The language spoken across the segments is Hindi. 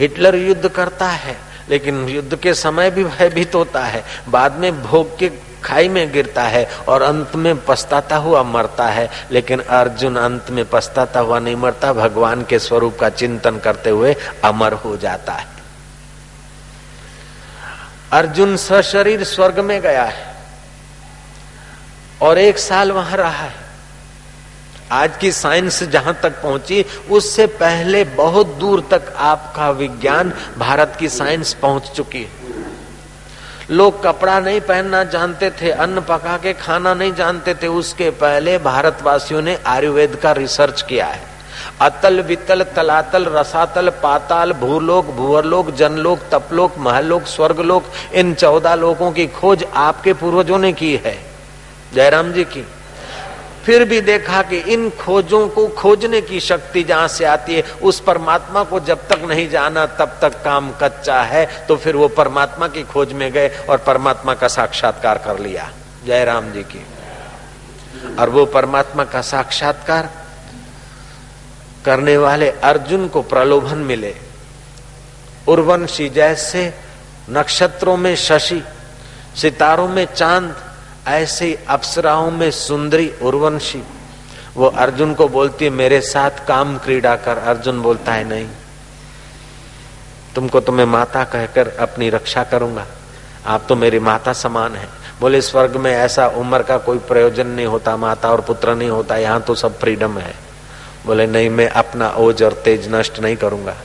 हिटलर युद्ध करता है, लेकिन युद्ध के समय भी भयभीत होता है। बाद में भोग के खाई में गिरता है और अंत में पछताता हुआ मरता है। लेकिन अर्जुन अंत में पछताता हुआ नहीं मरता, भगवान के स्वरूप का चिंतन करते हुए अमर हो जाता है। अर्जुन सशरीर स्वर्ग में गया है और एक साल वहाँ रहा है। आज की साइंस जहाँ तक पहुँची, उससे पहले बहुत दूर तक आपका विज्ञान भारत की साइंस पहुँच चुकी है। लोग कपड़ा नहीं पहनना जानते थे, अन्न पका के खाना नहीं जानते थे, उसके पहले भारतवासियों ने आयुर्वेद का रिसर्च किया है। अतल वितल, तलातल, रसातल, पाताल, भूलोक भूअरलोक जनलोक, तपलोक, महलोक, स्वर्गलोक, इन चौदह लोगों की खोज आपके पूर्वजों ने की है। जयराम जी की। फिर भी देखा कि इन खोजों को खोजने की शक्ति जहाँ से आती है, उस परमात्मा को जब तक नहीं जाना, तब तक काम कच्चा है। तो फिर वो परमात्मा की खोज में गए और परमात्मा का साक्षात्कार कर लिया। जय राम जी की। और वो परमात्मा का साक्षात्कार करने वाले अर्जुन को प्रलोभन मिले। उर्वंशी जैसे नक्षत्रों में शशि, सितारों में चाँद ऐसे अप्सराओं में सुंदरी उर्वंशी। वो अर्जुन को बोलती है, मेरे साथ काम क्रीड़ा कर। अर्जुन बोलता है, नहीं। तुमको तो मैं माता कहकर अपनी रक्षा करूँगा। आप तो मेरी माता समान है। बोले, स्वर्ग में ऐसा उम्र का कोई प्रयोजन नहीं होता, माता और पुत्र नहीं होता। यहाँ तो सब फ्रीडम है। बोले, नहीं, मैं अपना ओज और तेज नष्ट नहीं करूँगा।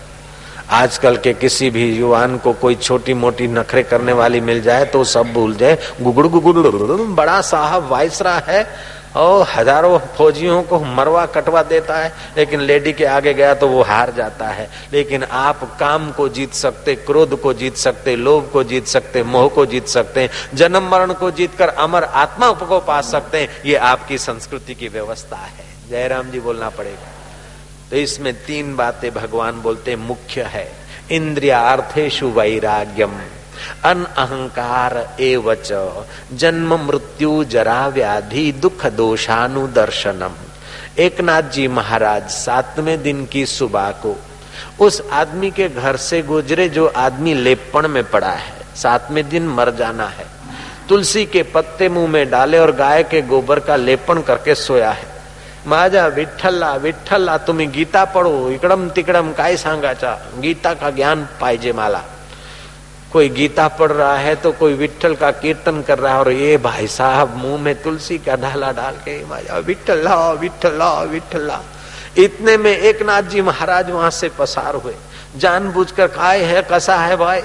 आजकल के किसी भी युवान को कोई छोटी मोटी नखरे करने वाली मिल जाए तो सब भूल जाए। गुगड़ गुगड़ बड़ा साहब वायसरा है और हज़ारों फौजियों को मरवा कटवा देता है लेकिन लेडी के आगे गया तो वो हार जाता है लेकिन आप काम को जीत सकते क्रोध को जीत सकते लोभ को जीत सकते मोह को जीत सकते जन्म मरण को जीत कर अमर आत्मा को पा सकते हैं ये आपकी संस्कृति की व्यवस्था है जयराम जी बोलना पड़ेगा तो इसमें तीन बातें भगवान बोलते मुख्य है। इंद्रिया इंद्रियार्थेशु वैराग्यम, अन अहंकार एवच, जन्म मृत्यु जरा व्याधि दुख दोषानुदर्शनम। एक नाथ जी महाराज, सातवें दिन की सुबह को उस आदमी के घर से गुजरे जो आदमी लेपण में पड़ा है, सातवें दिन मर जाना है। तुलसी के पत्ते मुँह में डाले और गाय के गोबर का लेपन करके सोया है। माझा विठ्ठलला विठ्ठलला तुम्ही गीता पढ़ो इकड़म तिकड़म काय सांगाचा गीता का ज्ञान पाइजे माला? कोई गीता पढ़ रहा है तो कोई विठल का कीर्तन कर रहा है और ये भाई साहब मुँह में तुलसी का ढाला डाल के माया विठला विठला विठला इतने में एक नाथ जी महाराज वहाँ से पसार हुए। जानबूझकर काय है, कसा है भाई?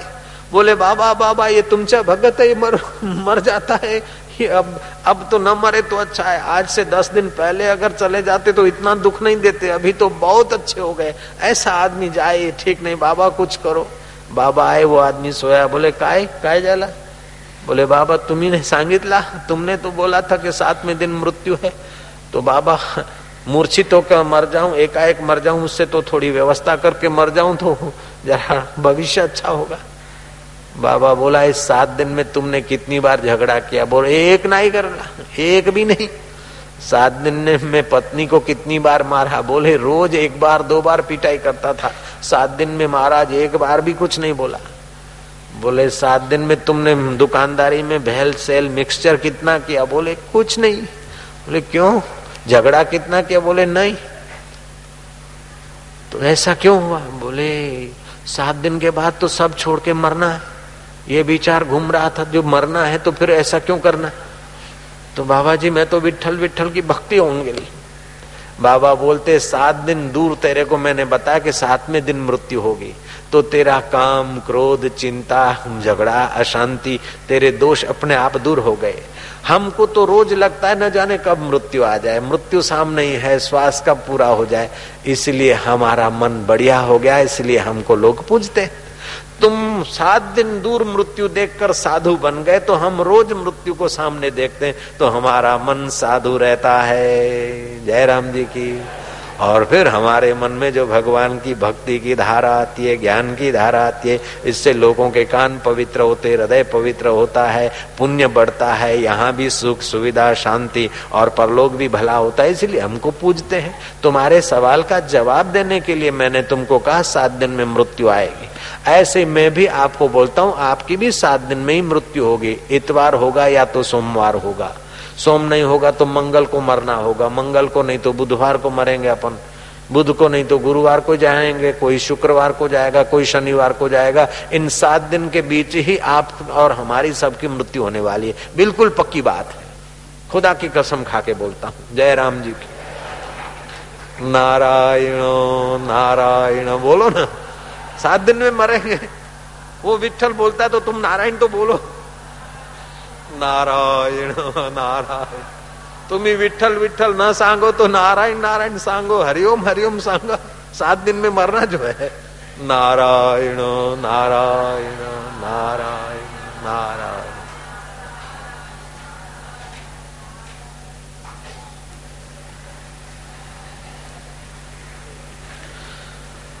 बोले, बाबा बाबा, ये तुमचा भगत है मर मर जाता है। कि अब अब तो न मरे तो अच्छा है। आज से दस दिन पहले अगर चले जाते तो इतना दुख नहीं देते। अभी तो बहुत अच्छे हो गए। ऐसा आदमी जाए, ठीक नहीं, बाबा कुछ करो। बाबा आए, वो आदमी सोया। बोले, काय काय जाला? बोले, बाबा, तुम्ही सांगितला? तुमने तो बोला था कि सात में दिन मृत्यु है। तो बाबा मूर्छित होकर मर जाऊँ। एकाएक मर जाऊँ, उससे तो थोड़ी व्यवस्था करके मर जाऊँ तो जरा भविष्य अच्छा होगा। बाबा बोला, इस सात दिन में तुमने कितनी बार झगड़ा किया? बोले, एक नहीं करना, एक भी नहीं। सात दिन में पत्नी को कितनी बार मारा? बोले, रोज एक बार, दो बार पिटाई करता था। सात दिन में महाराज एक बार भी कुछ नहीं बोला। बोले, सात दिन में तुमने दुकानदारी में भेल सेल मिक्सचर कितना किया? बोले, कुछ नहीं। बोले, क्यों? झगड़ा कितना किया? बोले, नहीं। तो ऐसा क्यों हुआ? बोले, सात दिन के बाद तो सब छोड़ के मरना है। ये विचार घूम रहा था, जो मरना है तो फिर ऐसा क्यों करना? तो बाबा जी मैं तो विठल विठल की भक्ति होंगे बाबा बोलते, सात दिन दूर तेरे को मैंने बताया कि सातवें दिन मृत्यु होगी। तो तेरा काम, क्रोध, चिंता, झगड़ा, अशांति, तेरे दोष अपने आप दूर हो गए। हमको तो रोज लगता है, न जाने कब मृत्यु आ जाए। मृत्यु सामने ही है, श्वास कब पूरा हो जाए। इसलिए हमारा मन बढ़िया हो गया, इसलिए हमको लोग पूजते हैं। तुम सात दिन दूर मृत्यु देखकर साधु बन गए तो हम रोज मृत्यु को सामने देखते हैं तो हमारा मन साधु रहता है। जय राम जी की। और फिर हमारे मन में जो भगवान की भक्ति की धारा आती है, ज्ञान की धारा आती है, इससे लोगों के कान पवित्र होते, हृदय पवित्र होता है, पुण्य बढ़ता है, यहाँ भी सुख, सुविधा, शांति और परलोक भी भला होता है, इसलिए हमको पूजते हैं। तुम्हारे सवाल का जवाब देने के लिए मैंने तुमको कहा, सात दिन में मृत्यु आएगी। ऐसे मैं भी आपको बोलता हूँ, आपकी भी सात दिन में ही मृत्यु होगी। इतवार होगा या तो सोमवार होगा। सोम नहीं होगा तो मंगल को मरना होगा। मंगल को नहीं तो बुधवार को मरेंगे अपन। बुध को नहीं तो गुरुवार को जाएँगे, कोई शुक्रवार को जाएगा, कोई शनिवार को जाएगा। इन सात दिन के बीच ही आप और हमारी सबकी मृत्यु होने वाली है। बिल्कुल पक्की बात है। खुदा की कसम खा के बोलता हूँ। जय राम जी की। नारायण नारायण, बोलो ना। सात दिन में मरेंगे। वो विठल बोलता है तो तुम नारायण तो बोलो। नारायण नारायण तुम्ही विठल विठल न सांगो तो नारायण नारायण सांगो, हरिओम हरिओम सांगो। सात दिन में मरना जो है। नारायण नारायण नारायण नारायण।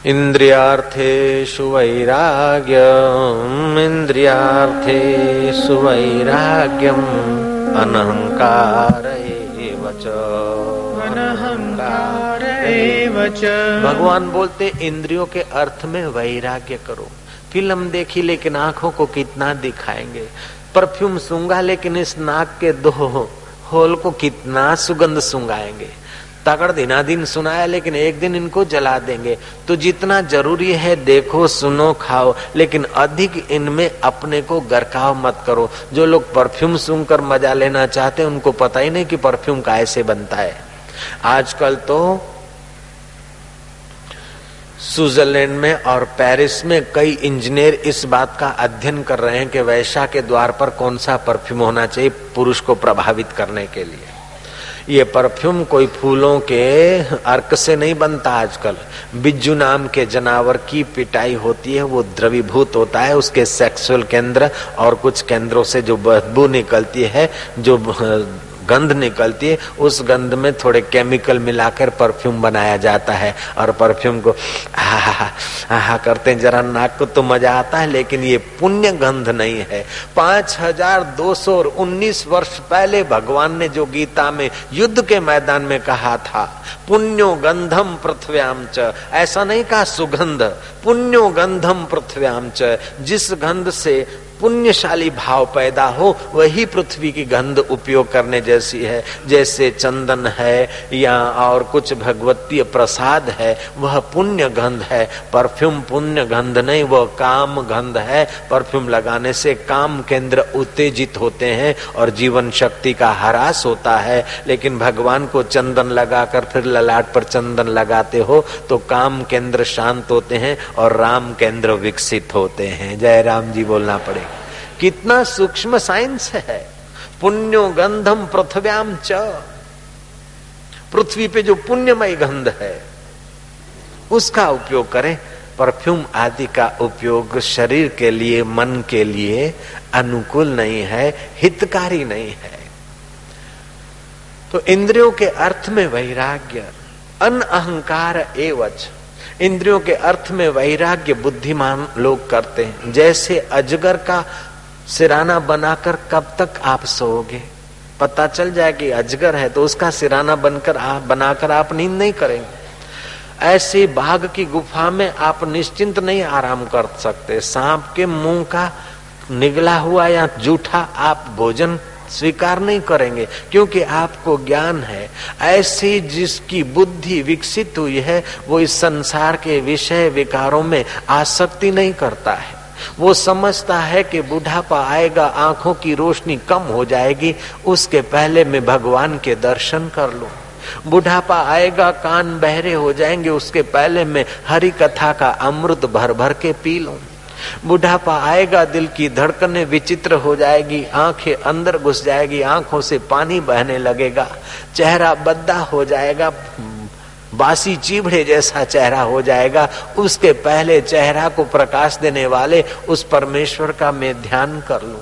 इन्द्रियार्थेषु वैराग्यम् इन्द्रियार्थेषु वैराग्यम् अनहंकार भगवान बोलते इंद्रियों के अर्थ में वैराग्य करो। फ़िल्म देखी लेकिन आँखों को कितना दिखाएँगे। परफ्यूम सूँगा लेकिन इस नाक के दो होल को कितना सुगंध सुंगाएँगे तगड़ दिनादिन सुनाया, लेकिन एक दिन इनको जला देंगे। तो जितना ज़रूरी है, देखो, सुनो, खाओ, लेकिन अधिक इनमें अपने को गरकाव मत करो। जो लोग परफ्यूम सुनकर मज़ा लेना चाहते हैं, उनको पता ही नहीं कि परफ्यूम कैसे बनता है। आजकल तो स्विट्जरलैंड में और पेरिस में कई इंजीनियर इस बात का अध्ययन कर रहे हैं कि वैशा के द्वार पर कौन सा परफ्यूम होना चाहिए पुरुष को प्रभावित करने के लिए। ये परफ्यूम कोई फूलों के अर्क से नहीं बनता आजकल। बिज्जू नाम के जनावर की पिटाई होती है, वो द्रवीभूत होता है, उसके सेक्सुअल केंद्र और कुछ केंद्रों से जो बदबू निकलती है, जो गंध निकलती है, उस गंध में थोड़े केमिकल मिलाकर परफ्यूम बनाया जाता है। और परफ्यूम को आहा करते हैं, जरा नाक को तो मज़ा आता है, लेकिन ये पुण्य गंध नहीं है। पाँच हज़ार दो सौ उन्नीस वर्ष पहले भगवान ने जो गीता में युद्ध के मैदान में कहा था, पुण्यो गंधम पृथ्व्याम च। ऐसा नहीं कहा, सुगंध। पुण्यो गंधम पृथ्व्याम च। जिस गंध से पुण्यशाली भाव पैदा हो, वही पृथ्वी की गंध उपयोग करने जैसी है। जैसे चंदन है या और कुछ भगवतीय प्रसाद है, वह पुण्य गंध है। परफ्यूम पुण्य गंध नहीं, वह काम गंध है। परफ्यूम लगाने से काम केंद्र उत्तेजित होते हैं और जीवन शक्ति का हरास होता है। लेकिन भगवान को चंदन लगाकर फिर ललाट पर चंदन लगाते हो तो काम केंद्र शांत होते हैं और राम केंद्र विकसित होते हैं। जय राम जी, बोलना पड़ेगा। कितना सूक्ष्म साइंस है। पुण्यो गंधम पृथ्व्याम च। पृथ्वी पे जो पुण्यमय गंध है, उसका उपयोग करें। परफ्यूम आदि का उपयोग शरीर के लिए, मन के लिए अनुकूल नहीं है, हितकारी नहीं है। तो इंद्रियों के अर्थ में वैराग्य, अन अहंकार एवच। इंद्रियों के अर्थ में वैराग्य बुद्धिमान लोग करते हैं। जैसे अजगर का सिराना बनाकर कब तक आप सोओगे? पता चल जाए कि अजगर है तो उसका सिराना बनकर आप बनाकर आप नींद नहीं करेंगे। ऐसे बाघ की गुफा में आप निश्चिंत नहीं आराम कर सकते। सांप के मुँह का निगला हुआ या जूठा आप भोजन स्वीकार नहीं करेंगे, क्योंकि आपको ज्ञान है। ऐसी जिसकी बुद्धि विकसित हुई है, वो इस संसार के विषय विकारों में आसक्ति नहीं करता है। वो समझता है कि बुढ़ापा आएगा, आँखों की रोशनी कम हो जाएगी, उसके पहले मैं भगवान के दर्शन कर लू। बुढ़ापा आएगा, कान बहरे हो जाएँगे, उसके पहले मैं हरि कथा का अमृत भर भर के पी लू। बुढ़ापा आएगा, दिल की धड़कने विचित्र हो जाएगी, आँखें अंदर घुस जाएगी, आँखों से पानी बहने लगेगा, चेहरा बद्दा हो जाएगा बासी चीबड़े जैसा चेहरा हो जाएगा। उसके पहले चेहरा को प्रकाश देने वाले उस परमेश्वर का मैं ध्यान कर लू।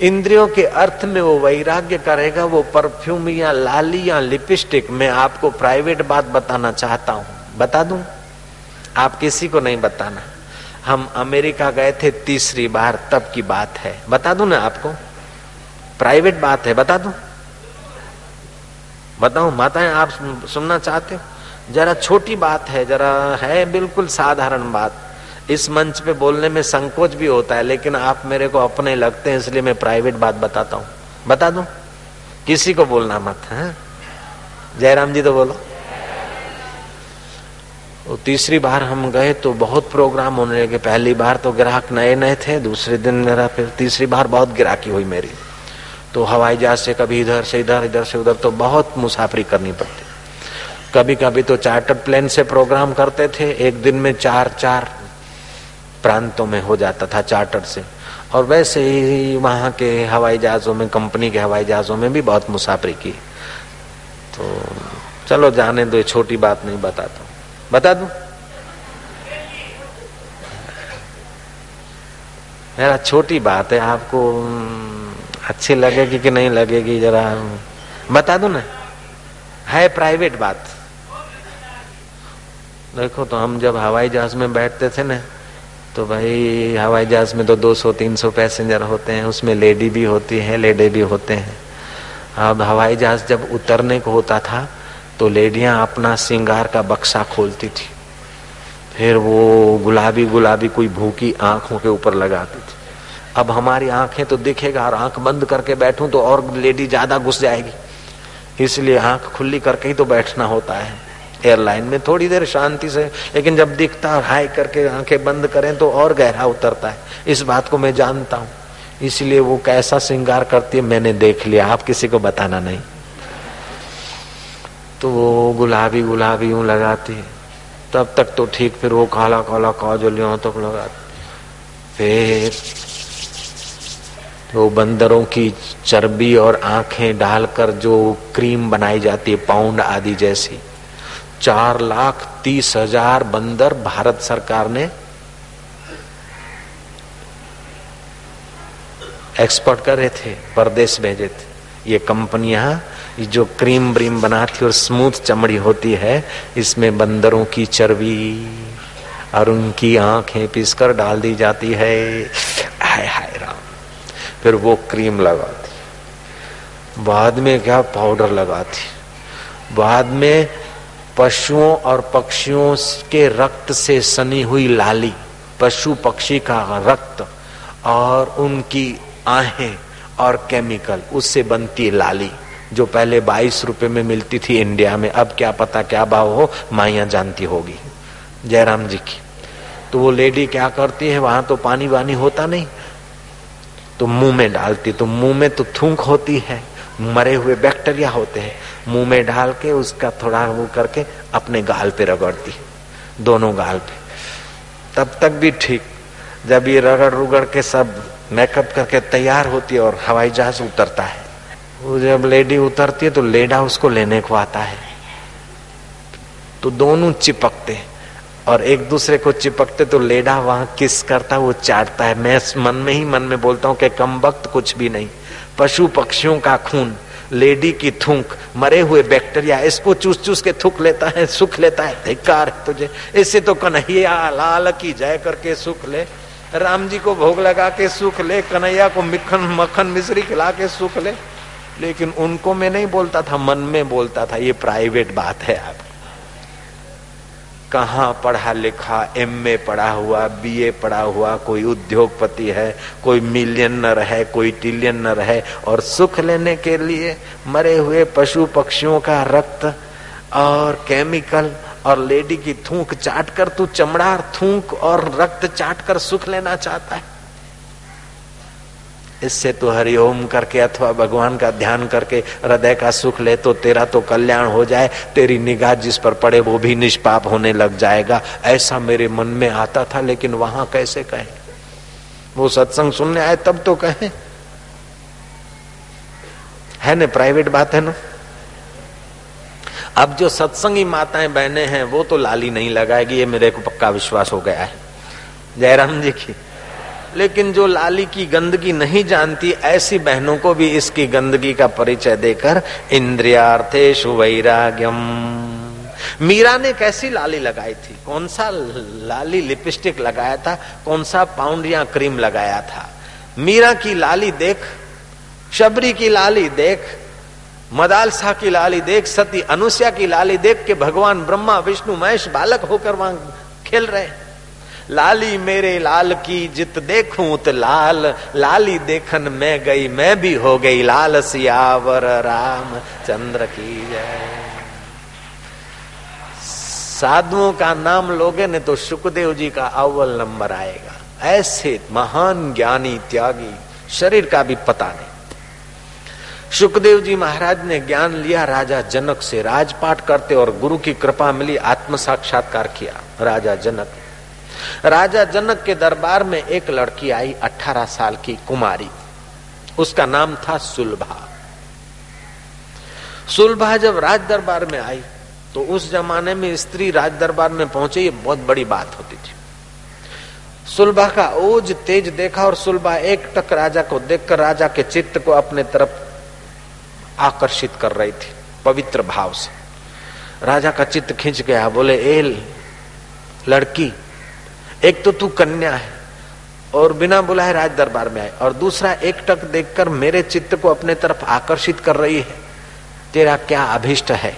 इंद्रियों के अर्थ में वो वैराग्य करेगा, वो परफ्यूम या लाली या लिपस्टिक। मैं आपको प्राइवेट बात बताना चाहता हूँ। बता दूँ? आप किसी को नहीं बताना। हम अमेरिका गए थे तीसरी बार, तब की बात है। बता दू ना आपको? प्राइवेट बात है, बता दू? बताओ माताएँ, आप सुनना चाहते हो? जरा छोटी बात है, जरा है बिल्कुल साधारण बात। इस मंच पे बोलने में संकोच भी होता है, लेकिन आप मेरे को अपने लगते हैं, इसलिए मैं प्राइवेट बात बताता हूँ। बता दू? किसी को बोलना मत, है? जयराम जी तो बोलो। तो तीसरी बार हम गए तो बहुत प्रोग्राम होने लगे। पहली बार तो ग्राहक नए नए थे, दूसरे दिन मेरा फिर तीसरी बार बहुत ग्राहकी हुई मेरी। तो हवाई जहाज़ से कभी इधर से इधर इधर से उधर तो बहुत मुसाफरी करनी पड़ती। कभी कभी तो चार्टर प्लेन से प्रोग्राम करते थे, एक दिन में चार चार प्रांतों में हो जाता था चार्टर से। और वैसे ही वहाँ के हवाई जहाजों में, कंपनी के हवाई जहाजों में भी बहुत मुसाफरी की। तो चलो जाने दो छोटी बात नहीं बताता बता दू? मेरा छोटी बात है, आपको अच्छी लगेगी कि नहीं लगेगी जरा बता दो ना। है प्राइवेट बात। देखो तो हम जब हवाई जहाज़ में बैठते थे ना तो भाई हवाई जहाज़ में तो 200-300 पैसेंजर होते हैं, उसमें लेडी भी होती है, लेडे भी होते हैं। अब हवाई जहाज़ जब उतरने को होता था तो लेडियाँ अपना श्रृंगार का बक्सा खोलती थी। फिर वो गुलाबी गुलाबी कोई भूखी आँखों के ऊपर लगाती थी। अब हमारी आँखें तो दिखेगा और आँख बंद करके बैठूं तो और लेडी ज़्यादा घुस जाएगी। इसलिए आँख खुली करके ही तो बैठना होता है। एयरलाइन में थोड़ी देर शांति से, लेकिन जब दिखता और हाई करके आँखें बंद करें तो और गहरा उतरता है। इस बात को मैं जानता हूँ। इसलिए वो कैसा श्रृंगार करती है मैंने देख लिया। आप किसी को बताना नहीं। तो वो गुलाबी गुलाबी यूँ लगाती है। तब तक तो ठीक, फिर वो काला काला काजल तक लगाती फिर तो बंदरों की चर्बी और आँखें डालकर जो क्रीम बनाई जाती है, पाउंड आदि जैसी। चार लाख तीस हज़ार बंदर भारत सरकार ने एक्सपोर्ट कर रहे थे, परदेश भेजे थे। ये कंपनियाँ जो क्रीम ब्रीम बनाती और स्मूथ चमड़ी होती है, इसमें बंदरों की चर्बी और उनकी आँखें पीसकर डाल दी जाती है। हाय हाय। फिर वो क्रीम लगाती। बाद में क्या? पाउडर लगाती। बाद में पशुओं और पक्षियों के रक्त से सनी हुई लाली, पशु पक्षी का रक्त और उनकी आहें और केमिकल, उससे बनती लाली, जो पहले बाईस रुपए में मिलती थी इंडिया में। अब क्या पता क्या भाव हो? माइया जानती होगी। जयराम जी की। तो वो लेडी क्या करती है? वहाँ तो पानी वानी होता नहीं। तो मुँह में डालती तो मुँह में तो थूक होती है। मरे हुए बैक्टीरिया होते हैं। मुँह में डाल के उसका थोड़ा वो करके अपने गाल पे रगड़ती, दोनों गाल पे। तब तक भी ठीक। जब ये रगड़ रुगड़ के सब मेकअप करके तैयार होती है और हवाई जहाज़ उतरता है। वो जब लेडी उतरती है तो लेडा उसको लेने को आता है। तो दोनों चिपकते और एक दूसरे को चिपकते तो लेडा वहाँ किस करता वो चाटता है। मैं मन में ही मन में बोलता हूँ कि कम वक्त कुछ भी नहीं। पशु पक्षियों का खून, लेडी की थूक, मरे हुए बैक्टीरिया, इसको चूस चूस के थूक लेता है, सुख लेता है। धिकार है तुझे। इससे तो कन्हैया, लाल की जय करके सुख ले। राम जी को भोग लगा के सुख ले, कन्हैया को मिखन, मक्खन, मिश्री खिला के सुख ले। लेकिन उनको मैं नहीं बोलता था, मन में बोलता था, ये प्राइवेट बात है आप कहा पढ़ा लिखा एम ए पढ़ा हुआ बी ए पढ़ा हुआ, कोई उद्योगपति है, कोई मिलियनर है, कोई टिलियनर है, और सुख लेने के लिए मरे हुए पशु पक्षियों का रक्त और केमिकल और लेडी की थूक चाट कर तू चमड़ा थूक और रक्त चाट कर सुख लेना चाहता है। इससे तो हरिओम करके अथवा भगवान का ध्यान करके हृदय का सुख ले तो तेरा तो कल्याण हो जाए, तेरी निगाह जिस पर पड़े वो भी निष्पाप होने लग जाएगा। ऐसा मेरे मन में आता था, लेकिन वहाँ कैसे कहें? वो सत्संग सुनने आए, तब तो कहें। है ना, प्राइवेट बात है ना? अब जो सत्संगी माताएँ, बहने हैं, वो तो लाली नहीं लगाएगी, ये मेरे को पक्का विश्वास हो गया है। जयराम जी की लेकिन जो लाली की गंदगी नहीं जानती, ऐसी बहनों को भी इसकी गंदगी का परिचय देकर इंद्रियार्थेश वैराग्यम। मीरा ने कैसी लाली लगाई थी? कौन सा लाली लिपस्टिक लगाया था? कौन सा पाउंड या क्रीम लगाया था? मीरा की लाली देख, शबरी की लाली देख, मदालसा की लाली देख, सती अनुष्या की लाली देख के भगवान ब्रह्मा, विष्णु, महेश, बालक होकर वहाँ खेल रहे लाली मेरे लाल की जित देखूँ तो लाल, लाली देखन मैं गई, मैं भी हो गई लाल सियावर राम, चंद्र की जय। साधुओं का नाम लोगे ने तो सुखदेव जी का अव्वल नंबर आएगा। ऐसे महान ज्ञानी त्यागी, शरीर का भी पता नहीं। सुखदेव जी महाराज ने ज्ञान लिया, राजा जनक से राजपाट करते और गुरु की कृपा मिली आत्म साक्षात्कार किया, राजा जनक। राजा जनक के दरबार में एक लड़की आई 18 साल की कुमारी। उसका नाम था सुलभा। सुलभा जब राज दरबार में आई तो उस जमाने में स्त्री राज दरबार में पहुँचे, ये बहुत बड़ी बात होती थी। सुलभा का ओज तेज देखा और सुलभा एक टक राजा को देखकर राजा के चित्त को अपने तरफ़ आकर्षित कर रही थी, पवित्र भाव से। राजा का चित्त खींच गया, बोले, एल, लड़की एक तो तू कन्या है और बिना बुलाए राज दरबार में आए। और दूसरा, एक टक देखकर मेरे चित्त को अपने तरफ़ आकर्षित कर रही है। तेरा क्या अभिष्ट है?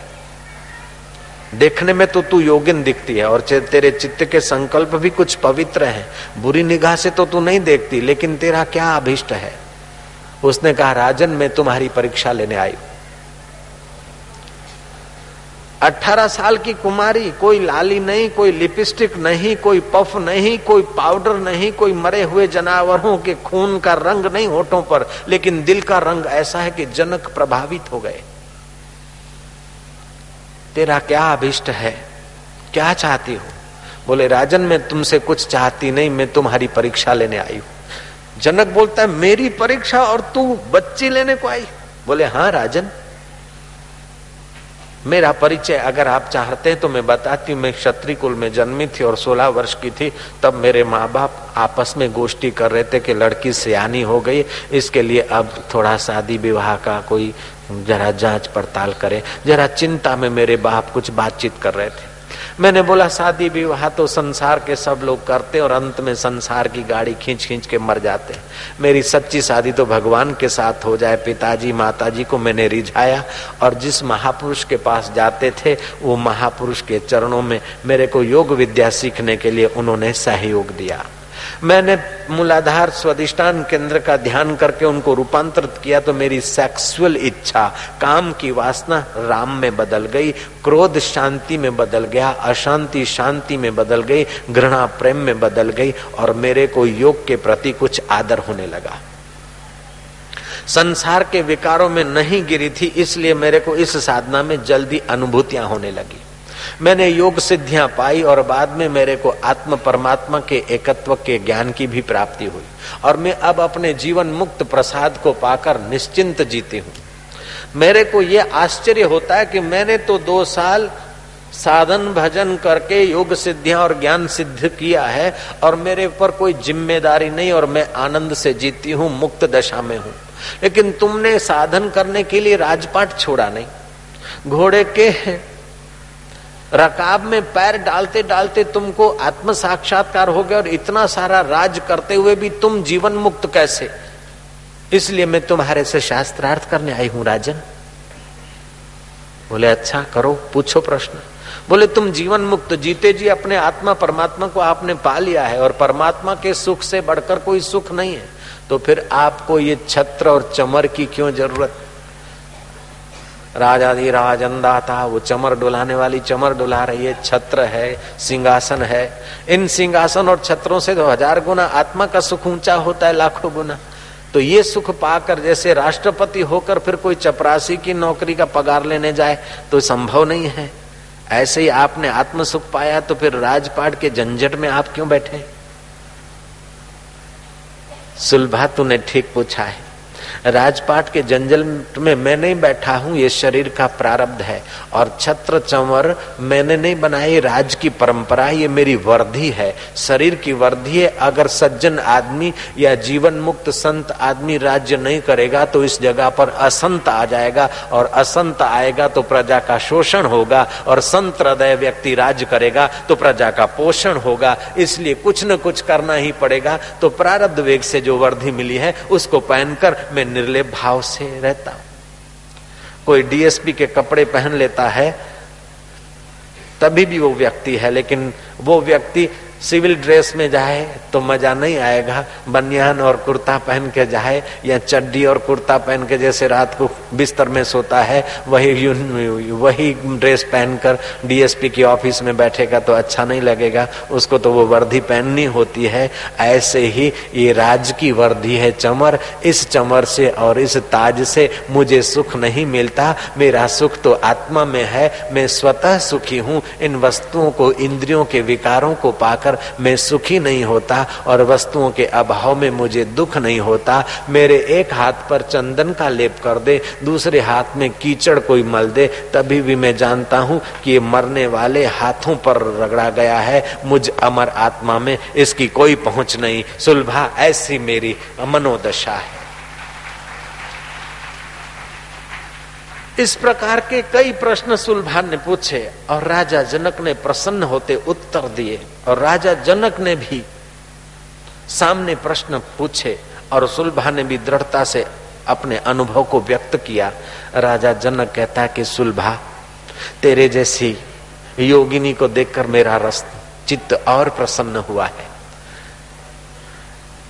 देखने में तो तू योगिन दिखती है और तेरे चित्त के संकल्प भी कुछ पवित्र हैं। बुरी निगाह से तो तू नहीं देखती, लेकिन तेरा क्या अभिष्ट है? उसने कहा, राजन, मैं तुम्हारी परीक्षा लेने आई अठारह साल की कुमारी, कोई लाली नहीं, कोई लिपस्टिक नहीं, कोई पफ नहीं, कोई पाउडर नहीं, कोई मरे हुए जानवरों के खून का रंग नहीं होठों पर, लेकिन दिल का रंग ऐसा है कि जनक प्रभावित हो गए। तेरा क्या अभिष्ट है? क्या चाहती हो? बोले, राजन, मैं तुमसे कुछ चाहती नहीं, मैं तुम्हारी परीक्षा लेने आई हूँ। जनक बोलता है, मेरी परीक्षा और तू बच्ची लेने को आई? बोले हाँ राजन। मेरा परिचय अगर आप चाहते हैं तो मैं बताती हूँ, मैं क्षत्रिय कुल में जन्मी थी और 16 वर्ष की थी, तब मेरे माँ बाप आपस में गोष्ठी कर रहे थे कि लड़की सियानी हो गई, इसके लिए अब थोड़ा शादी विवाह का कोई जरा जाँच पड़ताल करें। जरा चिंता में मेरे बाप कुछ बातचीत कर रहे थे। मैंने बोला, शादी विवाह तो संसार के सब लोग करते और अंत में संसार की गाड़ी खींच खींच के मर जाते मेरी सच्ची शादी तो भगवान के साथ हो जाए, पिताजी, माताजी को मैंने रिझाया और जिस महापुरुष के पास जाते थे, वो महापुरुष के चरणों में मेरे को योग विद्या सीखने के लिए उन्होंने सहयोग दिया। मैंने मूलाधार स्वादिष्टान केंद्र का ध्यान करके उनको रूपांतरित किया तो मेरी सेक्सुअल इच्छा, काम की वासना राम में बदल गई, क्रोध शांति में बदल गया, अशांति शांति में बदल गई, घृणा प्रेम में बदल गई और मेरे को योग के प्रति कुछ आदर होने लगा। संसार के विकारों में नहीं गिरी थी, इसलिए मेरे को इस साधना में जल्दी अनुभूतियाँ होने लगी। मैंने योग सिद्धियाँ पाई और बाद में मेरे को आत्म परमात्मा के एकत्व के ज्ञान की भी प्राप्ति हुई। और मैं अब अपने जीवन मुक्त प्रसाद को पाकर निश्चिंत जीती हूँ। मेरे को यह आश्चर्य होता है कि मैंने तो दो साल साधन भजन करके योग सिद्धियाँ और ज्ञान सिद्ध किया है और मेरे ऊपर कोई ज़िम्मेदारी नहीं और मैं आनंद से जीती हूँ, मुक्त दशा में हूँ। लेकिन तुमने साधन करने के लिए राजपाट छोड़ा नहीं। घोड़े के रकाब में पैर डालते डालते तुमको आत्म साक्षात्कार हो गया और इतना सारा राज करते हुए भी तुम जीवन मुक्त कैसे? इसलिए मैं तुम्हारे से शास्त्रार्थ करने आई हूँ, राजन। बोले अच्छा करो, पूछो प्रश्न। बोले, तुम जीवन मुक्त जीते जी, अपने आत्मा परमात्मा को आपने पा लिया है और परमात्मा के सुख से बढ़कर कोई सुख नहीं है। तो फिर आपको ये छत्र और चमर की क्यों ज़रूरत? राजाधि राजंदा था वो चमर डुलाने वाली चमर डुला रही है, छत्र है, सिंहासन है। इन सिंहासन और छत्रों से तो हज़ार गुना आत्मा का सुख ऊँचा होता है, लाखों गुना। तो ये सुख पाकर जैसे राष्ट्रपति होकर फिर कोई चपरासी की नौकरी का पगार लेने जाए तो संभव नहीं है। ऐसे ही आपने आत्म सुख पाया तो फिर राजपाट के झंझट में आप क्यों बैठे? सुलभा, तूने ठीक पूछा है। राजपाट के जंजल में मैं नहीं बैठा हूँ, ये शरीर का प्रारब्ध है। और छत्र चंवर मैंने नहीं बनाई राज की परंपरा ये मेरी वर्धी है। शरीर की वर्धी है, अगर सज्जन आदमी या जीवन मुक्त संत आदमी राज्य नहीं करेगा तो इस जगह पर असंत आ जाएगा। और असंत आएगा तो प्रजा का शोषण होगा, और संत हृदय व्यक्ति राज करेगा तो प्रजा का पोषण होगा। इसलिए कुछ न कुछ करना ही पड़ेगा। तो प्रारब्ध वेग से जो वर्धी मिली है, उसको पहनकर मैं निर्लेप भाव से रहता हूँ। कोई डीएसपी के कपड़े पहन लेता है, तभी भी वो व्यक्ति है, लेकिन वो व्यक्ति सिविल ड्रेस में जाए तो मज़ा नहीं आएगा। बनियान और कुर्ता पहन के जाए या चड्डी और कुर्ता पहन के जैसे रात को बिस्तर में सोता है, वही वही ड्रेस पहनकर डीएसपी की ऑफ़िस में बैठेगा तो अच्छा नहीं लगेगा। उसको तो वो वर्दी पहननी होती है। ऐसे ही ये राज की वर्दी है चमर। इस चमर से और इस ताज से मुझे सुख नहीं मिलता। मेरा सुख तो आत्मा में है। मैं स्वतः सुखी हूँ। इन वस्तुओं को, इंद्रियों के विकारों को पाकर पाकर मैं सुखी नहीं होता और वस्तुओं के अभाव में मुझे दुख नहीं होता। मेरे एक हाथ पर चंदन का लेप कर दे, दूसरे हाथ में कीचड़ कोई मल दे। तभी भी मैं जानता हूँ कि ये मरने वाले हाथों पर रगड़ा गया है। मुझ अमर आत्मा में इसकी कोई पहुँच नहीं। सुलभा, ऐसी मेरी मनोदशा है। इस प्रकार के कई प्रश्न सुलभा ने पूछे और राजा जनक ने प्रसन्न होते उत्तर दिए और राजा जनक ने भी सामने प्रश्न पूछे और सुलभा ने भी दृढ़ता से अपने अनुभव को व्यक्त किया। राजा जनक कहता कि, सुलभा, तेरे जैसी योगिनी को देखकर मेरा रस, चित्त और प्रसन्न हुआ है।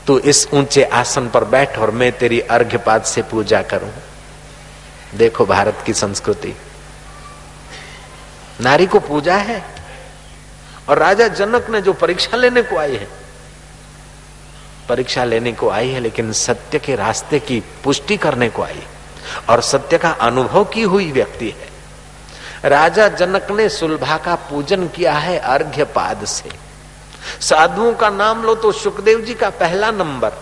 तू इस ऊँचे आसन पर बैठ और मैं तेरी अर्घ्यपात से पूजा करूँ। देखो भारत की संस्कृति। नारी को पूजा है और राजा जनक ने जो परीक्षा लेने को आई है, परीक्षा लेने को आई है, लेकिन सत्य के रास्ते की पुष्टि करने को आई और सत्य का अनुभव की हुई व्यक्ति है। राजा जनक ने सुलभा का पूजन किया है अर्घ्य पाद से। साधुओं का नाम लो तो सुखदेव जी का पहला नंबर।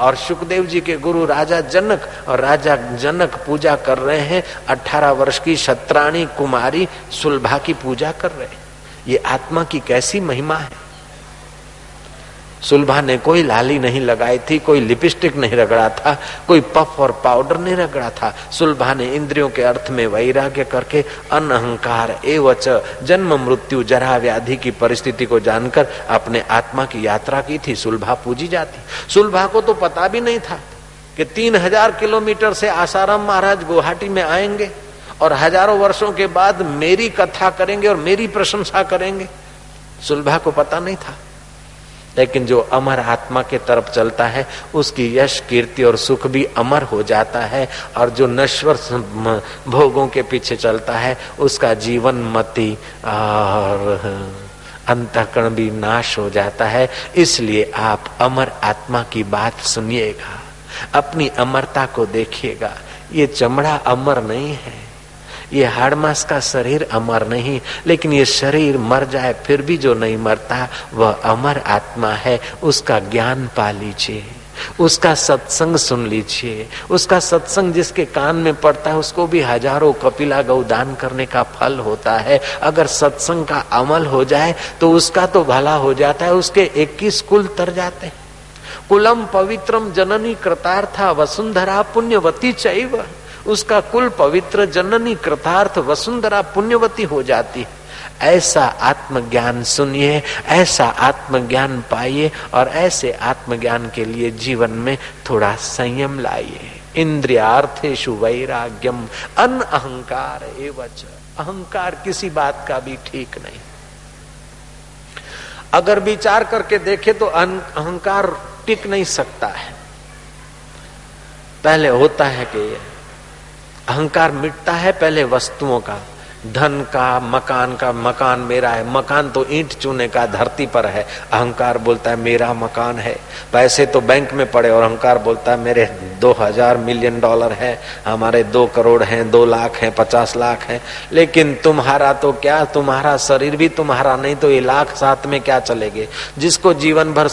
और सुखदेव जी के गुरु राजा जनक और राजा जनक पूजा कर रहे हैं। अठारह वर्ष की शत्राणी कुमारी सुलभा की पूजा कर रहे हैं। ये आत्मा की कैसी महिमा है? सुलभा ने कोई लाली नहीं लगाई थी, कोई लिपस्टिक नहीं रगड़ा था, कोई पफ और पाउडर नहीं रगड़ा था। सुलभा ने इंद्रियों के अर्थ में वैराग्य करके अनहंकार एवच जन्म मृत्यु जरा व्याधि की परिस्थिति को जानकर अपने आत्मा की यात्रा की थी। सुलभा पूजी जाती। सुलभा को तो पता भी नहीं था कि तीन हज़ार किलोमीटर से आसाराम महाराज गुवाहाटी में आएँगे और हज़ारों वर्षों के बाद मेरी कथा करेंगे और मेरी प्रशंसा करेंगे। सुलभा को पता नहीं था। लेकिन जो अमर आत्मा के तरफ़ चलता है, उसकी यश, कीर्ति और सुख भी अमर हो जाता है और जो नश्वर भोगों के पीछे चलता है, उसका जीवन मति और अंतकरण भी नाश हो जाता है। इसलिए आप अमर आत्मा की बात सुनिएगा, अपनी अमरता को देखिएगा। ये चमड़ा अमर नहीं है। ये हाड़ मास का शरीर अमर नहीं, लेकिन ये शरीर मर जाए, फिर भी जो नहीं मरता, वह अमर आत्मा है। उसका ज्ञान पा लीजिए, उसका सत्संग सुन लीजिए, उसका सत्संग जिसके कान में पड़ता है, उसको भी हज़ारों कपिला गौ दान करने का फल होता है। अगर सत्संग का अमल हो जाए तो उसका तो भला हो जाता है, उसके इक्कीस कुल तर जाते हैं। कुलम पवित्रम जननी कृतार्था, वसुंधरा पुण्यवती चैव। उसका कुल पवित्र जननी कृतार्थ वसुंधरा पुण्यवती हो जाती है। ऐसा आत्मज्ञान सुनिए, ऐसा आत्मज्ञान पाइए और ऐसे आत्मज्ञान के लिए जीवन में थोड़ा संयम लाइए। इंद्रियार्थेशु वैराग्यम, अन अहंकार एवच। अहंकार किसी बात का भी ठीक नहीं। अगर विचार करके देखे तो अहंकार टिक नहीं सकता है। पहले होता है कि अहंकार मिटता है पहले वस्तुओं का। धन का, मकान का, मकान मेरा है। मकान तो ईंट चूने का धरती पर है। अहंकार बोलता है, मेरा मकान है। पैसे तो बैंक में पड़े और अहंकार बोलता है, मेरे दो हज़ार मिलियन डॉलर है। हमारे दो करोड़ हैं, दो लाख हैं, पचास लाख हैं। लेकिन तुम्हारा तो क्या? तुम्हारा शरीर भी तुम्हारा नहीं तो ये लाख साथ में क्या चलेगे? जिसको जीवन भर